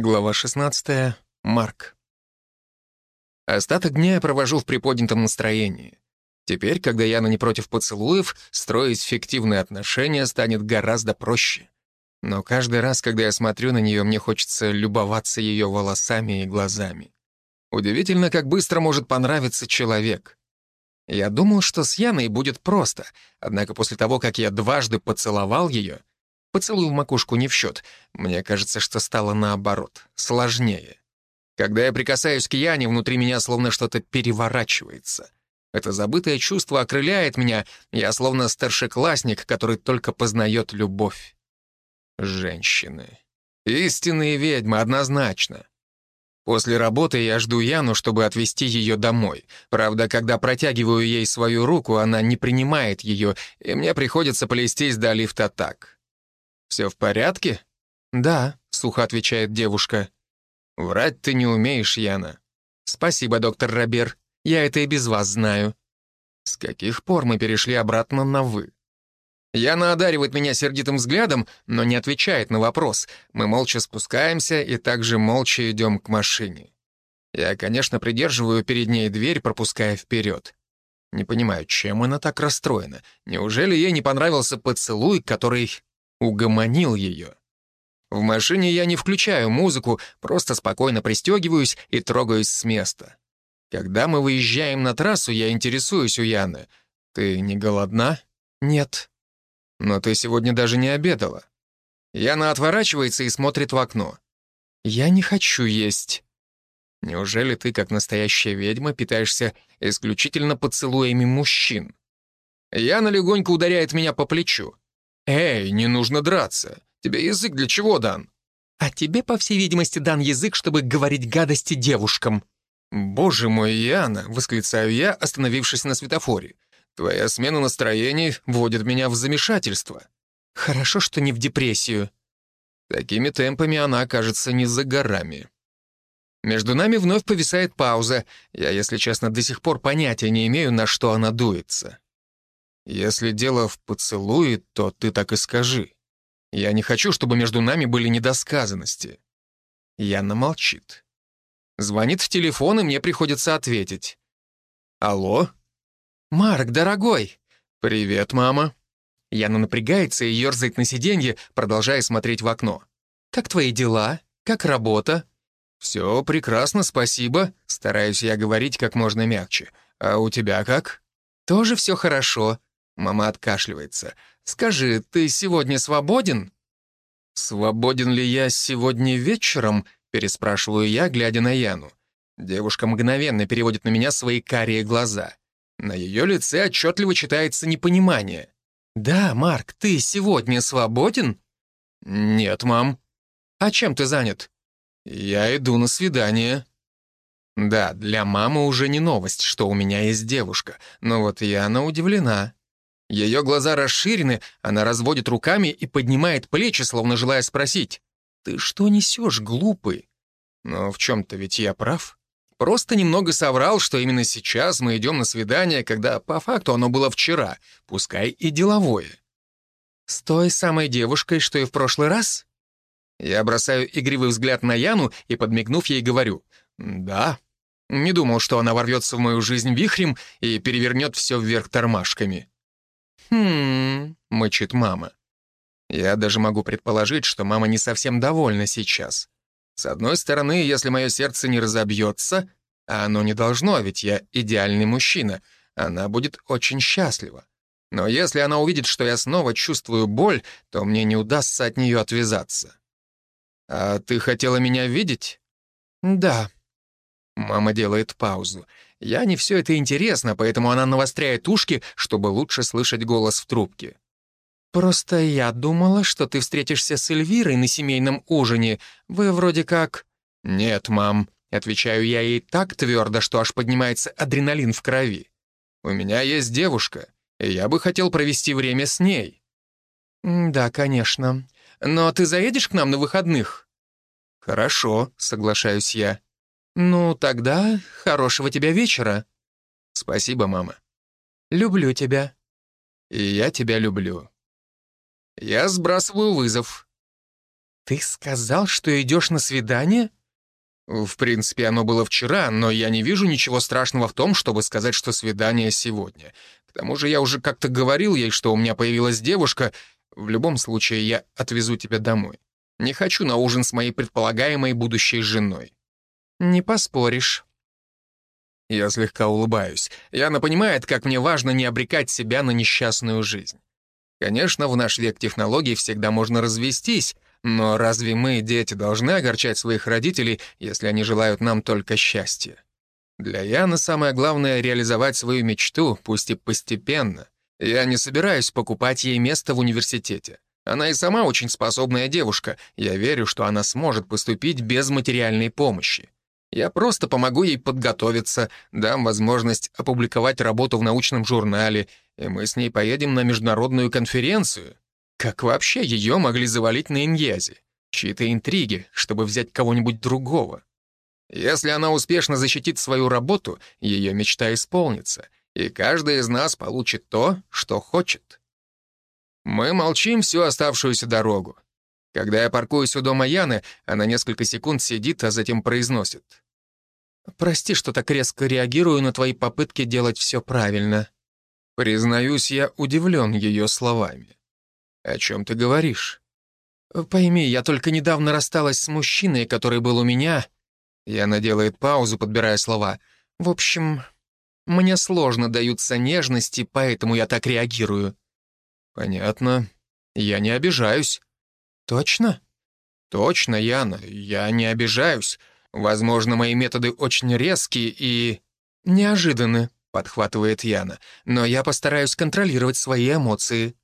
Глава 16. Марк. Остаток дня я провожу в приподнятом настроении. Теперь, когда Яна не против поцелуев, строить фиктивные отношения станет гораздо проще. Но каждый раз, когда я смотрю на нее, мне хочется любоваться ее волосами и глазами. Удивительно, как быстро может понравиться человек. Я думал, что с Яной будет просто, однако после того, как я дважды поцеловал ее, Поцелуй в макушку не в счет. Мне кажется, что стало наоборот, сложнее. Когда я прикасаюсь к Яне, внутри меня словно что-то переворачивается. Это забытое чувство окрыляет меня, я словно старшеклассник, который только познает любовь. Женщины. Истинные ведьмы, однозначно. После работы я жду Яну, чтобы отвезти ее домой. Правда, когда протягиваю ей свою руку, она не принимает ее, и мне приходится полезтись до лифта так. «Все в порядке?» «Да», — сухо отвечает девушка. «Врать ты не умеешь, Яна». «Спасибо, доктор Робер. Я это и без вас знаю». С каких пор мы перешли обратно на «вы»? Яна одаривает меня сердитым взглядом, но не отвечает на вопрос. Мы молча спускаемся и также молча идем к машине. Я, конечно, придерживаю перед ней дверь, пропуская вперед. Не понимаю, чем она так расстроена. Неужели ей не понравился поцелуй, который угомонил ее. В машине я не включаю музыку, просто спокойно пристегиваюсь и трогаюсь с места. Когда мы выезжаем на трассу, я интересуюсь у Яны. «Ты не голодна?» «Нет». «Но ты сегодня даже не обедала». Яна отворачивается и смотрит в окно. «Я не хочу есть». «Неужели ты, как настоящая ведьма, питаешься исключительно поцелуями мужчин?» Яна легонько ударяет меня по плечу. «Эй, не нужно драться. Тебе язык для чего дан?» «А тебе, по всей видимости, дан язык, чтобы говорить гадости девушкам». «Боже мой, Яна!» — восклицаю я, остановившись на светофоре. «Твоя смена настроений вводит меня в замешательство». «Хорошо, что не в депрессию». Такими темпами она окажется не за горами. Между нами вновь повисает пауза. Я, если честно, до сих пор понятия не имею, на что она дуется. Если дело в поцелуе, то ты так и скажи. Я не хочу, чтобы между нами были недосказанности. Яна молчит. Звонит в телефон, и мне приходится ответить. «Алло?» «Марк, дорогой!» «Привет, мама!» Яна напрягается и ерзает на сиденье, продолжая смотреть в окно. «Как твои дела? Как работа?» «Все прекрасно, спасибо», — стараюсь я говорить как можно мягче. «А у тебя как?» «Тоже все хорошо», Мама откашливается. «Скажи, ты сегодня свободен?» «Свободен ли я сегодня вечером?» переспрашиваю я, глядя на Яну. Девушка мгновенно переводит на меня свои карие глаза. На ее лице отчетливо читается непонимание. «Да, Марк, ты сегодня свободен?» «Нет, мам». «А чем ты занят?» «Я иду на свидание». Да, для мамы уже не новость, что у меня есть девушка, но вот Яна удивлена. Ее глаза расширены, она разводит руками и поднимает плечи, словно желая спросить. «Ты что несешь, глупый?» Но в чем-то ведь я прав. Просто немного соврал, что именно сейчас мы идем на свидание, когда по факту оно было вчера, пускай и деловое. «С той самой девушкой, что и в прошлый раз?» Я бросаю игривый взгляд на Яну и, подмигнув ей, говорю «Да». Не думал, что она ворвется в мою жизнь вихрем и перевернет все вверх тормашками. «Хм...» — мычит мама. Я даже могу предположить, что мама не совсем довольна сейчас. С одной стороны, если мое сердце не разобьется, а оно не должно, ведь я идеальный мужчина, она будет очень счастлива. Но если она увидит, что я снова чувствую боль, то мне не удастся от нее отвязаться. «А ты хотела меня видеть?» «Да». Мама делает паузу. Я не все это интересно, поэтому она навостряет ушки, чтобы лучше слышать голос в трубке. «Просто я думала, что ты встретишься с Эльвирой на семейном ужине. Вы вроде как...» «Нет, мам», — отвечаю я ей так твердо, что аж поднимается адреналин в крови. «У меня есть девушка, и я бы хотел провести время с ней». «Да, конечно. Но ты заедешь к нам на выходных?» «Хорошо», — соглашаюсь я. «Ну, тогда хорошего тебе вечера». «Спасибо, мама». «Люблю тебя». «И я тебя люблю». Я сбрасываю вызов. «Ты сказал, что идешь на свидание?» «В принципе, оно было вчера, но я не вижу ничего страшного в том, чтобы сказать, что свидание сегодня. К тому же я уже как-то говорил ей, что у меня появилась девушка. В любом случае, я отвезу тебя домой. Не хочу на ужин с моей предполагаемой будущей женой». «Не поспоришь». Я слегка улыбаюсь. Яна понимает, как мне важно не обрекать себя на несчастную жизнь. Конечно, в наш век технологий всегда можно развестись, но разве мы, дети, должны огорчать своих родителей, если они желают нам только счастья? Для Яны самое главное — реализовать свою мечту, пусть и постепенно. Я не собираюсь покупать ей место в университете. Она и сама очень способная девушка. Я верю, что она сможет поступить без материальной помощи. Я просто помогу ей подготовиться, дам возможность опубликовать работу в научном журнале, и мы с ней поедем на международную конференцию. Как вообще ее могли завалить на Иньязе? Чьи-то интриги, чтобы взять кого-нибудь другого. Если она успешно защитит свою работу, ее мечта исполнится, и каждый из нас получит то, что хочет. Мы молчим всю оставшуюся дорогу. Когда я паркуюсь у дома Яны, она несколько секунд сидит, а затем произносит. «Прости, что так резко реагирую на твои попытки делать все правильно». Признаюсь, я удивлен ее словами. «О чем ты говоришь?» «Пойми, я только недавно рассталась с мужчиной, который был у меня...» Яна делает паузу, подбирая слова. «В общем, мне сложно даются нежности, поэтому я так реагирую». «Понятно. Я не обижаюсь». «Точно?» «Точно, Яна, я не обижаюсь. Возможно, мои методы очень резкие и...» «Неожиданны», — подхватывает Яна, «но я постараюсь контролировать свои эмоции».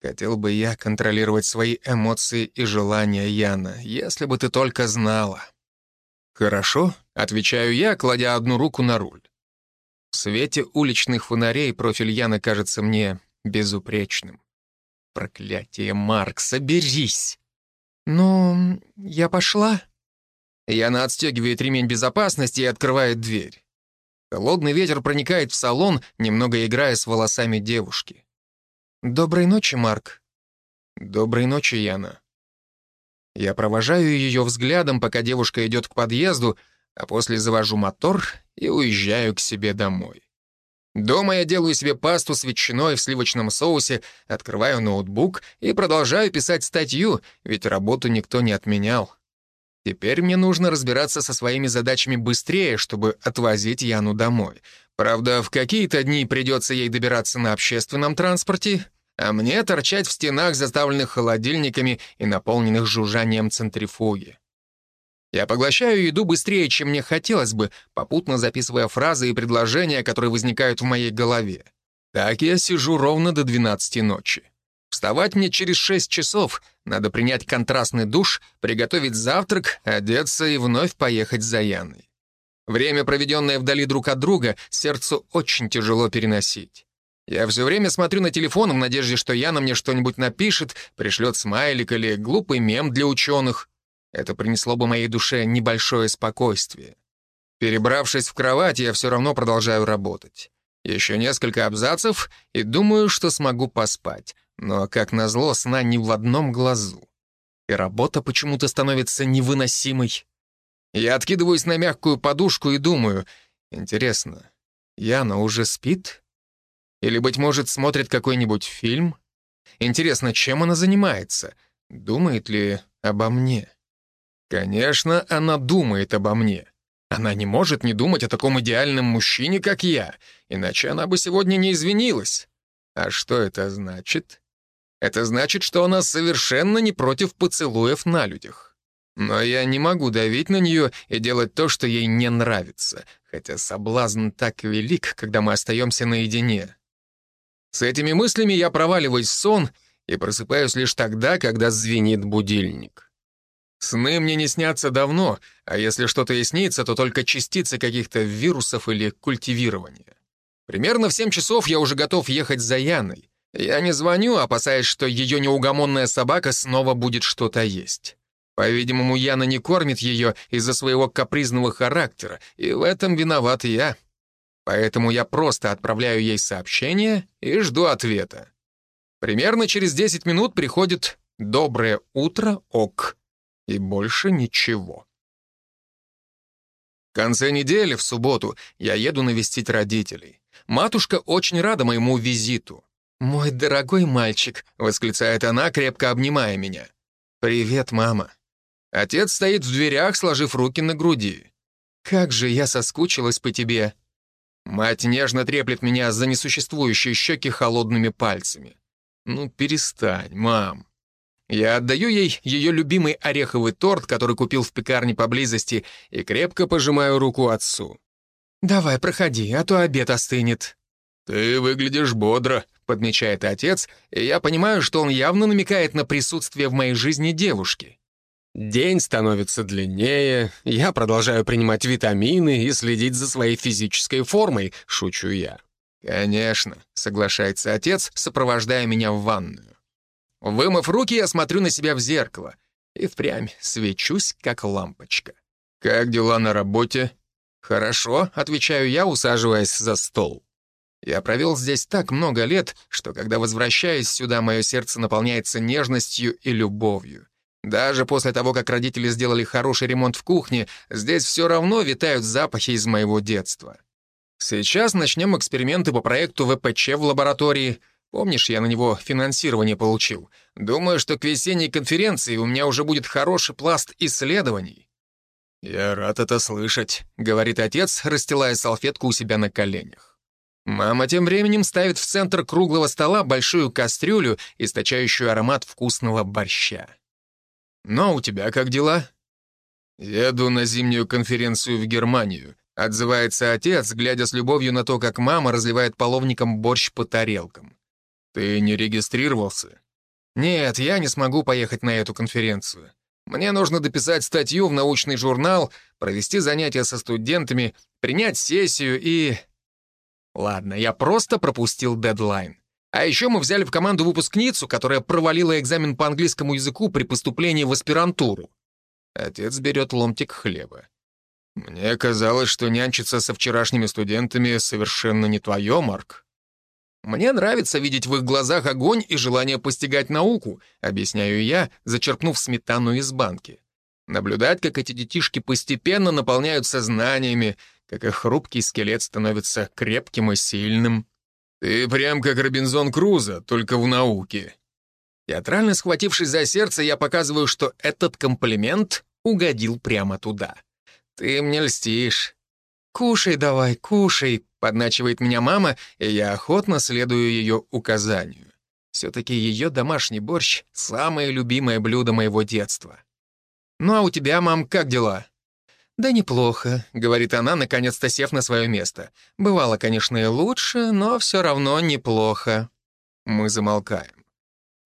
Хотел бы я контролировать свои эмоции и желания, Яна, если бы ты только знала. «Хорошо», — отвечаю я, кладя одну руку на руль. В свете уличных фонарей профиль Яны кажется мне безупречным. Проклятие, Марк, соберись. Ну, я пошла. Яна отстегивает ремень безопасности и открывает дверь. Холодный ветер проникает в салон, немного играя с волосами девушки. «Доброй ночи, Марк». «Доброй ночи, Яна». Я провожаю ее взглядом, пока девушка идет к подъезду, а после завожу мотор и уезжаю к себе домой. Дома я делаю себе пасту с ветчиной в сливочном соусе, открываю ноутбук и продолжаю писать статью, ведь работу никто не отменял. Теперь мне нужно разбираться со своими задачами быстрее, чтобы отвозить Яну домой. Правда, в какие-то дни придется ей добираться на общественном транспорте, а мне торчать в стенах, заставленных холодильниками и наполненных жужжанием центрифуги. Я поглощаю еду быстрее, чем мне хотелось бы, попутно записывая фразы и предложения, которые возникают в моей голове. Так я сижу ровно до 12 ночи. Вставать мне через 6 часов, надо принять контрастный душ, приготовить завтрак, одеться и вновь поехать за Яной. Время, проведенное вдали друг от друга, сердцу очень тяжело переносить. Я все время смотрю на телефон в надежде, что Яна мне что-нибудь напишет, пришлет смайлик или глупый мем для ученых. Это принесло бы моей душе небольшое спокойствие. Перебравшись в кровать, я все равно продолжаю работать. Еще несколько абзацев, и думаю, что смогу поспать. Но, как назло, сна ни в одном глазу. И работа почему-то становится невыносимой. Я откидываюсь на мягкую подушку и думаю, интересно, Яна уже спит? Или, быть может, смотрит какой-нибудь фильм? Интересно, чем она занимается? Думает ли обо мне? Конечно, она думает обо мне. Она не может не думать о таком идеальном мужчине, как я, иначе она бы сегодня не извинилась. А что это значит? Это значит, что она совершенно не против поцелуев на людях. Но я не могу давить на нее и делать то, что ей не нравится, хотя соблазн так велик, когда мы остаемся наедине. С этими мыслями я проваливаюсь в сон и просыпаюсь лишь тогда, когда звенит будильник. Сны мне не снятся давно, а если что-то и снится, то только частицы каких-то вирусов или культивирования. Примерно в 7 часов я уже готов ехать за Яной. Я не звоню, опасаясь, что ее неугомонная собака снова будет что-то есть. По-видимому, Яна не кормит ее из-за своего капризного характера, и в этом виноват я. Поэтому я просто отправляю ей сообщение и жду ответа. Примерно через 10 минут приходит «Доброе утро, ок». И больше ничего. В конце недели, в субботу, я еду навестить родителей. Матушка очень рада моему визиту. «Мой дорогой мальчик», — восклицает она, крепко обнимая меня. «Привет, мама». Отец стоит в дверях, сложив руки на груди. «Как же я соскучилась по тебе». Мать нежно треплет меня за несуществующие щеки холодными пальцами. «Ну, перестань, мам». Я отдаю ей ее любимый ореховый торт, который купил в пекарне поблизости, и крепко пожимаю руку отцу. «Давай, проходи, а то обед остынет». «Ты выглядишь бодро», — подмечает отец, и я понимаю, что он явно намекает на присутствие в моей жизни девушки. День становится длиннее, я продолжаю принимать витамины и следить за своей физической формой, шучу я. «Конечно», — соглашается отец, сопровождая меня в ванную. Вымыв руки, я смотрю на себя в зеркало и впрямь свечусь, как лампочка. «Как дела на работе?» «Хорошо», — отвечаю я, усаживаясь за стол. Я провел здесь так много лет, что когда возвращаюсь сюда, мое сердце наполняется нежностью и любовью. Даже после того, как родители сделали хороший ремонт в кухне, здесь все равно витают запахи из моего детства. Сейчас начнем эксперименты по проекту ВПЧ в лаборатории. Помнишь, я на него финансирование получил? Думаю, что к весенней конференции у меня уже будет хороший пласт исследований. «Я рад это слышать», — говорит отец, расстилая салфетку у себя на коленях. Мама тем временем ставит в центр круглого стола большую кастрюлю, источающую аромат вкусного борща. «Ну, а у тебя как дела?» «Еду на зимнюю конференцию в Германию», — отзывается отец, глядя с любовью на то, как мама разливает половником борщ по тарелкам. «Ты не регистрировался?» «Нет, я не смогу поехать на эту конференцию. Мне нужно дописать статью в научный журнал, провести занятия со студентами, принять сессию и...» Ладно, я просто пропустил дедлайн. А еще мы взяли в команду выпускницу, которая провалила экзамен по английскому языку при поступлении в аспирантуру. Отец берет ломтик хлеба. Мне казалось, что нянчиться со вчерашними студентами совершенно не твое, Марк. Мне нравится видеть в их глазах огонь и желание постигать науку, объясняю я, зачерпнув сметану из банки. Наблюдать, как эти детишки постепенно наполняются знаниями, как их хрупкий скелет становится крепким и сильным. «Ты прям как Робинзон Крузо, только в науке». Театрально схватившись за сердце, я показываю, что этот комплимент угодил прямо туда. «Ты мне льстишь». «Кушай давай, кушай», — подначивает меня мама, и я охотно следую ее указанию. Все-таки ее домашний борщ — самое любимое блюдо моего детства. «Ну а у тебя, мам, как дела?» «Да неплохо», — говорит она, наконец-то сев на свое место. «Бывало, конечно, и лучше, но все равно неплохо». Мы замолкаем.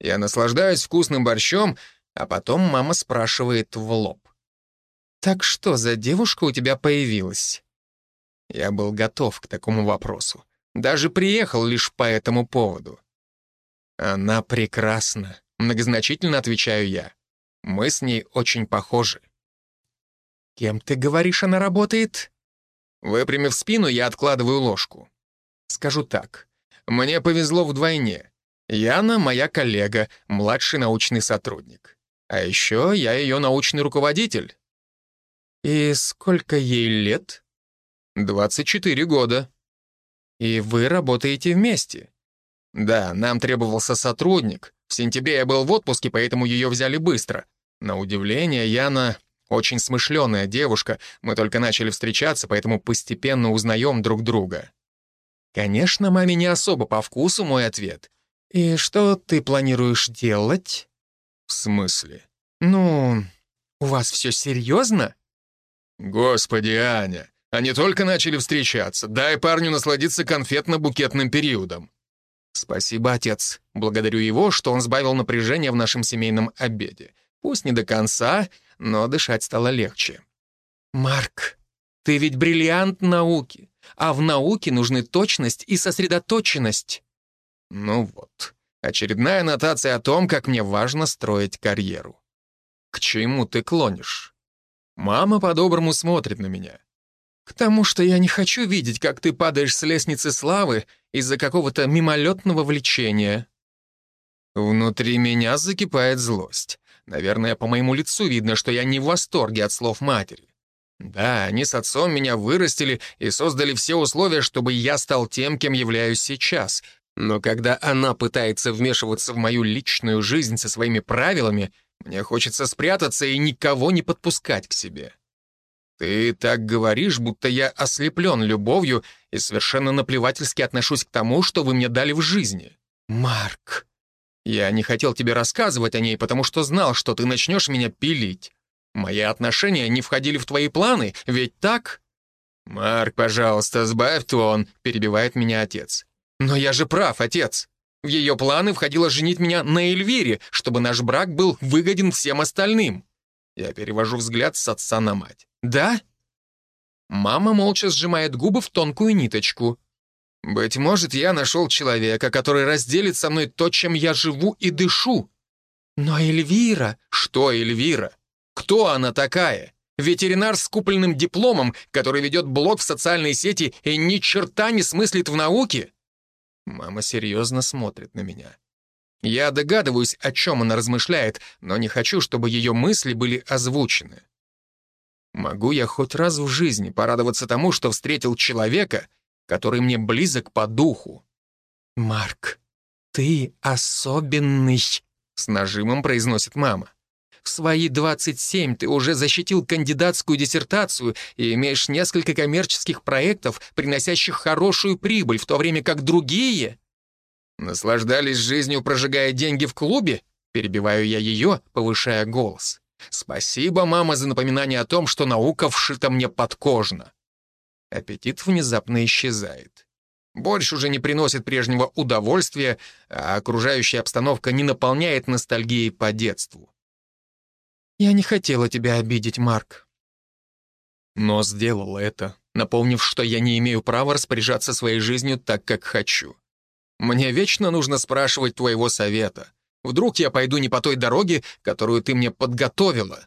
Я наслаждаюсь вкусным борщом, а потом мама спрашивает в лоб. «Так что за девушка у тебя появилась?» Я был готов к такому вопросу. Даже приехал лишь по этому поводу. «Она прекрасна», — многозначительно отвечаю я. «Мы с ней очень похожи». «Кем ты говоришь, она работает?» Выпрямив спину, я откладываю ложку. Скажу так. Мне повезло вдвойне. Яна — моя коллега, младший научный сотрудник. А еще я ее научный руководитель. И сколько ей лет? 24 года. И вы работаете вместе? Да, нам требовался сотрудник. В сентябре я был в отпуске, поэтому ее взяли быстро. На удивление, Яна очень смышленая девушка, мы только начали встречаться, поэтому постепенно узнаем друг друга. Конечно, маме не особо по вкусу мой ответ. «И что ты планируешь делать?» «В смысле?» «Ну, у вас все серьезно?» «Господи, Аня, они только начали встречаться. Дай парню насладиться конфетно-букетным периодом». «Спасибо, отец. Благодарю его, что он сбавил напряжение в нашем семейном обеде. Пусть не до конца, но дышать стало легче. «Марк, ты ведь бриллиант науки, а в науке нужны точность и сосредоточенность». Ну вот, очередная нотация о том, как мне важно строить карьеру. К чему ты клонишь? Мама по-доброму смотрит на меня. К тому, что я не хочу видеть, как ты падаешь с лестницы славы из-за какого-то мимолетного влечения. Внутри меня закипает злость. Наверное, по моему лицу видно, что я не в восторге от слов матери. Да, они с отцом меня вырастили и создали все условия, чтобы я стал тем, кем являюсь сейчас. Но когда она пытается вмешиваться в мою личную жизнь со своими правилами, мне хочется спрятаться и никого не подпускать к себе. Ты так говоришь, будто я ослеплен любовью и совершенно наплевательски отношусь к тому, что вы мне дали в жизни. Марк, я не хотел тебе рассказывать о ней, потому что знал, что ты начнешь меня пилить. Мои отношения не входили в твои планы, ведь так? Марк, пожалуйста, сбавь тон, перебивает меня отец. Но я же прав, отец. В ее планы входило женить меня на Эльвире, чтобы наш брак был выгоден всем остальным. Я перевожу взгляд с отца на мать. «Да?» Мама молча сжимает губы в тонкую ниточку. «Быть может, я нашел человека, который разделит со мной то, чем я живу и дышу. Но Эльвира...» «Что Эльвира? Кто она такая? Ветеринар с купленным дипломом, который ведет блог в социальной сети и ни черта не смыслит в науке?» Мама серьезно смотрит на меня. Я догадываюсь, о чем она размышляет, но не хочу, чтобы ее мысли были озвучены. Могу я хоть раз в жизни порадоваться тому, что встретил человека, который мне близок по духу? «Марк, ты особенный», — с нажимом произносит мама. В свои 27 ты уже защитил кандидатскую диссертацию и имеешь несколько коммерческих проектов, приносящих хорошую прибыль, в то время как другие... Наслаждались жизнью, прожигая деньги в клубе? Перебиваю я ее, повышая голос. Спасибо, мама, за напоминание о том, что наука вшита мне подкожно. Аппетит внезапно исчезает. Борщ уже не приносит прежнего удовольствия, а окружающая обстановка не наполняет ностальгией по детству. «Я не хотела тебя обидеть, Марк». Но сделала это, напомнив, что я не имею права распоряжаться своей жизнью так, как хочу. Мне вечно нужно спрашивать твоего совета. Вдруг я пойду не по той дороге, которую ты мне подготовила».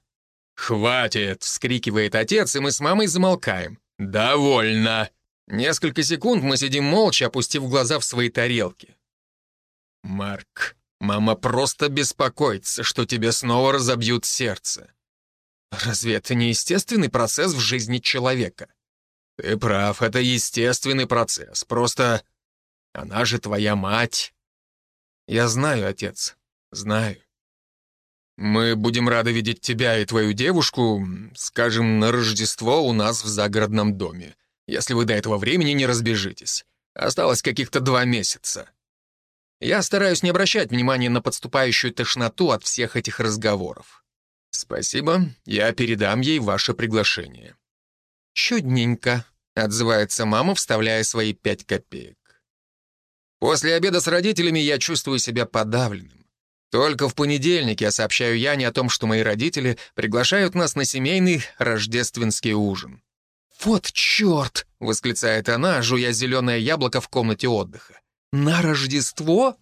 «Хватит!» — вскрикивает отец, и мы с мамой замолкаем. «Довольно!» Несколько секунд мы сидим молча, опустив глаза в свои тарелки. «Марк, Мама просто беспокоится, что тебе снова разобьют сердце. Разве это не естественный процесс в жизни человека? Ты прав, это естественный процесс. Просто она же твоя мать. Я знаю, отец, знаю. Мы будем рады видеть тебя и твою девушку, скажем, на Рождество у нас в загородном доме, если вы до этого времени не разбежитесь. Осталось каких-то два месяца. Я стараюсь не обращать внимания на подступающую тошноту от всех этих разговоров. Спасибо, я передам ей ваше приглашение. Чудненько, отзывается мама, вставляя свои пять копеек. После обеда с родителями я чувствую себя подавленным. Только в понедельник я сообщаю Яне о том, что мои родители приглашают нас на семейный рождественский ужин. «Вот черт!» — восклицает она, жуя зеленое яблоко в комнате отдыха. «На Рождество?»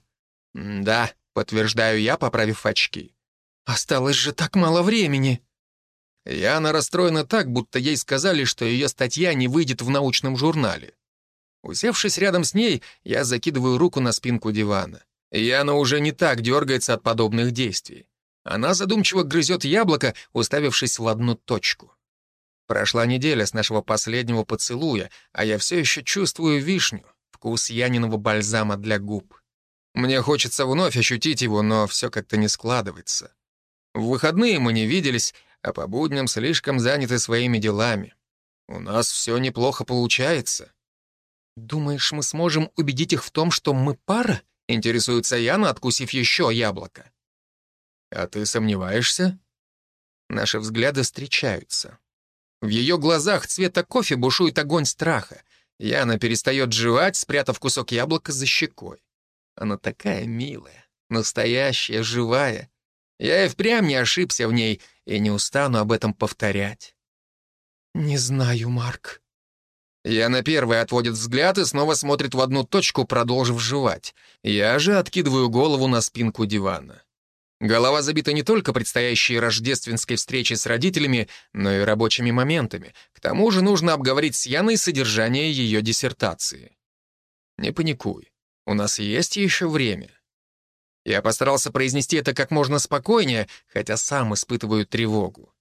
«Да», — подтверждаю я, поправив очки. «Осталось же так мало времени». Яна расстроена так, будто ей сказали, что ее статья не выйдет в научном журнале. Усевшись рядом с ней, я закидываю руку на спинку дивана. Яна уже не так дергается от подобных действий. Она задумчиво грызет яблоко, уставившись в одну точку. Прошла неделя с нашего последнего поцелуя, а я все еще чувствую вишню вкус Яниного бальзама для губ. Мне хочется вновь ощутить его, но все как-то не складывается. В выходные мы не виделись, а по будням слишком заняты своими делами. У нас все неплохо получается. «Думаешь, мы сможем убедить их в том, что мы пара?» — интересуется Яна, откусив еще яблоко. «А ты сомневаешься?» Наши взгляды встречаются. В ее глазах цвета кофе бушует огонь страха. Яна перестает жевать, спрятав кусок яблока за щекой. Она такая милая, настоящая, живая. Я и впрямь не ошибся в ней и не устану об этом повторять. «Не знаю, Марк». Яна первая отводит взгляд и снова смотрит в одну точку, продолжив жевать. Я же откидываю голову на спинку дивана. Голова забита не только предстоящей рождественской встречей с родителями, но и рабочими моментами. К тому же нужно обговорить с Яной содержание ее диссертации. Не паникуй, у нас есть еще время. Я постарался произнести это как можно спокойнее, хотя сам испытываю тревогу.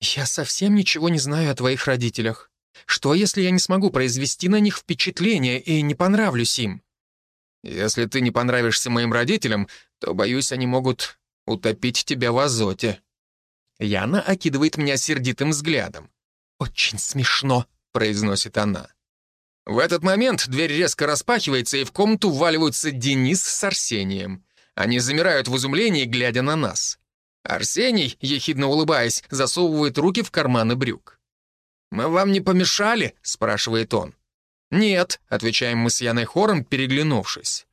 «Я совсем ничего не знаю о твоих родителях. Что, если я не смогу произвести на них впечатление и не понравлюсь им?» «Если ты не понравишься моим родителям, то, боюсь, они могут утопить тебя в азоте». Яна окидывает меня сердитым взглядом. «Очень смешно», — произносит она. В этот момент дверь резко распахивается, и в комнату вваливаются Денис с Арсением. Они замирают в изумлении, глядя на нас. Арсений, ехидно улыбаясь, засовывает руки в карманы брюк. «Мы вам не помешали?» — спрашивает он. «Нет», — отвечаем мы с Яной хором, переглянувшись.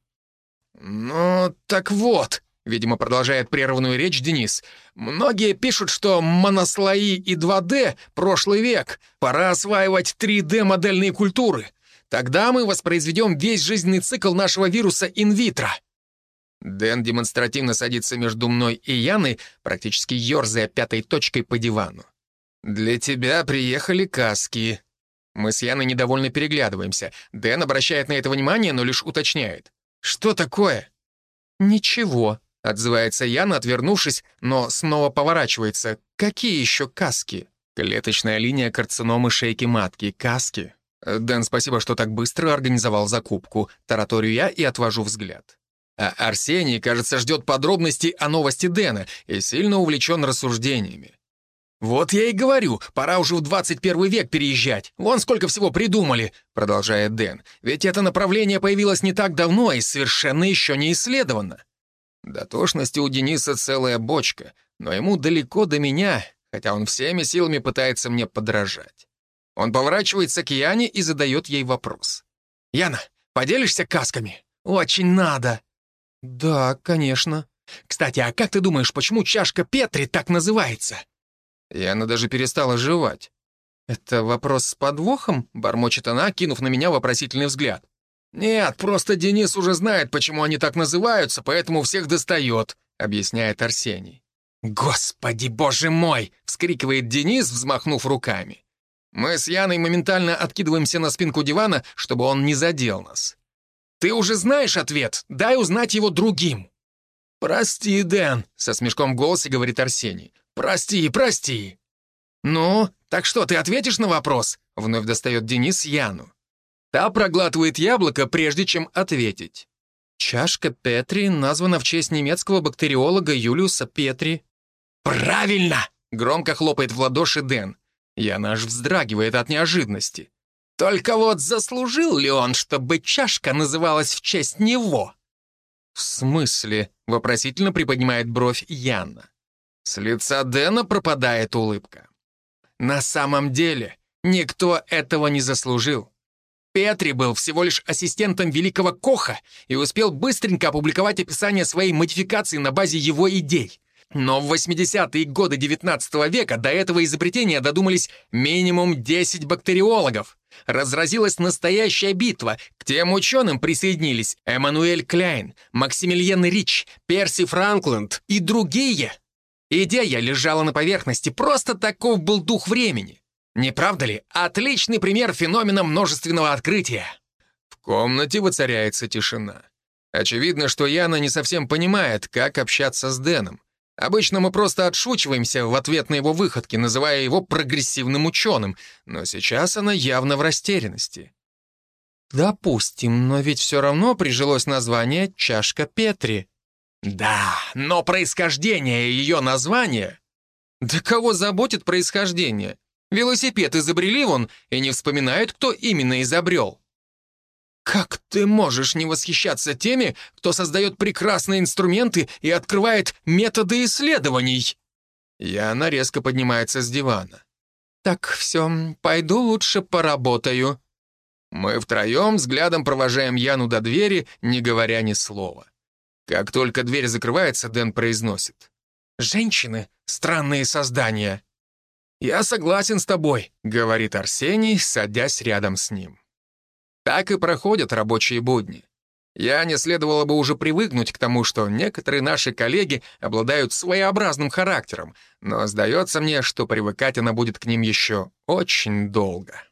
«Ну, так вот», — видимо, продолжает прерванную речь Денис, «многие пишут, что монослои и 2D — прошлый век, пора осваивать 3D-модельные культуры. Тогда мы воспроизведем весь жизненный цикл нашего вируса инвитро». Дэн демонстративно садится между мной и Яной, практически ерзая пятой точкой по дивану. «Для тебя приехали каски». Мы с Яной недовольно переглядываемся. Дэн обращает на это внимание, но лишь уточняет. «Что такое?» «Ничего», — отзывается Яна, отвернувшись, но снова поворачивается. «Какие еще каски?» Клеточная линия карциномы шейки матки. Каски. «Дэн, спасибо, что так быстро организовал закупку». Тараторию я и отвожу взгляд. А Арсений, кажется, ждет подробностей о новости Дэна и сильно увлечен рассуждениями. «Вот я и говорю, пора уже в 21 век переезжать. Вон сколько всего придумали», — продолжает Дэн. «Ведь это направление появилось не так давно и совершенно еще не исследовано». Дотошности у Дениса целая бочка, но ему далеко до меня, хотя он всеми силами пытается мне подражать. Он поворачивается к Яне и задает ей вопрос. «Яна, поделишься касками? Очень надо!» «Да, конечно. Кстати, а как ты думаешь, почему чашка Петри так называется?» И она даже перестала жевать. «Это вопрос с подвохом?» — бормочет она, кинув на меня вопросительный взгляд. «Нет, просто Денис уже знает, почему они так называются, поэтому всех достает», — объясняет Арсений. «Господи, боже мой!» — вскрикивает Денис, взмахнув руками. Мы с Яной моментально откидываемся на спинку дивана, чтобы он не задел нас. Ты уже знаешь ответ, дай узнать его другим». «Прости, Дэн», — со смешком в голосе говорит Арсений. «Прости, прости». «Ну, так что, ты ответишь на вопрос?» — вновь достает Денис Яну. Та проглатывает яблоко, прежде чем ответить. Чашка Петри названа в честь немецкого бактериолога Юлиуса Петри. «Правильно!» — громко хлопает в ладоши Дэн. Яна аж вздрагивает от неожиданности. Только вот заслужил ли он, чтобы чашка называлась в честь него? «В смысле?» — вопросительно приподнимает бровь Яна. С лица Дэна пропадает улыбка. На самом деле, никто этого не заслужил. Петри был всего лишь ассистентом великого Коха и успел быстренько опубликовать описание своей модификации на базе его идей. Но в 80-е годы 19 века до этого изобретения додумались минимум 10 бактериологов. Разразилась настоящая битва. К тем ученым присоединились Эммануэль Кляйн, Максимилиан Рич, Перси Франкланд и другие. Идея лежала на поверхности, просто таков был дух времени. Не правда ли? Отличный пример феномена множественного открытия. В комнате воцаряется тишина. Очевидно, что Яна не совсем понимает, как общаться с Дэном. Обычно мы просто отшучиваемся в ответ на его выходки, называя его прогрессивным ученым, но сейчас она явно в растерянности. «Допустим, но ведь все равно прижилось название «Чашка Петри». «Да, но происхождение ее названия...» «Да кого заботит происхождение? Велосипед изобрели вон и не вспоминают, кто именно изобрел». Как ты можешь не восхищаться теми, кто создает прекрасные инструменты и открывает методы исследований?» И она резко поднимается с дивана. «Так, все, пойду лучше поработаю». Мы втроем взглядом провожаем Яну до двери, не говоря ни слова. Как только дверь закрывается, Дэн произносит. «Женщины — странные создания». «Я согласен с тобой», — говорит Арсений, садясь рядом с ним. Так и проходят рабочие будни. Я не следовало бы уже привыкнуть к тому, что некоторые наши коллеги обладают своеобразным характером, но сдается мне, что привыкать она будет к ним еще очень долго.